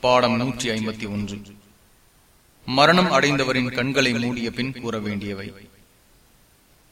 பாடம் நூற்றி ஐம்பத்தி ஒன்று. மரணம் அடைந்தவரின் கண்களை மூடிய பின் கூற வேண்டியவை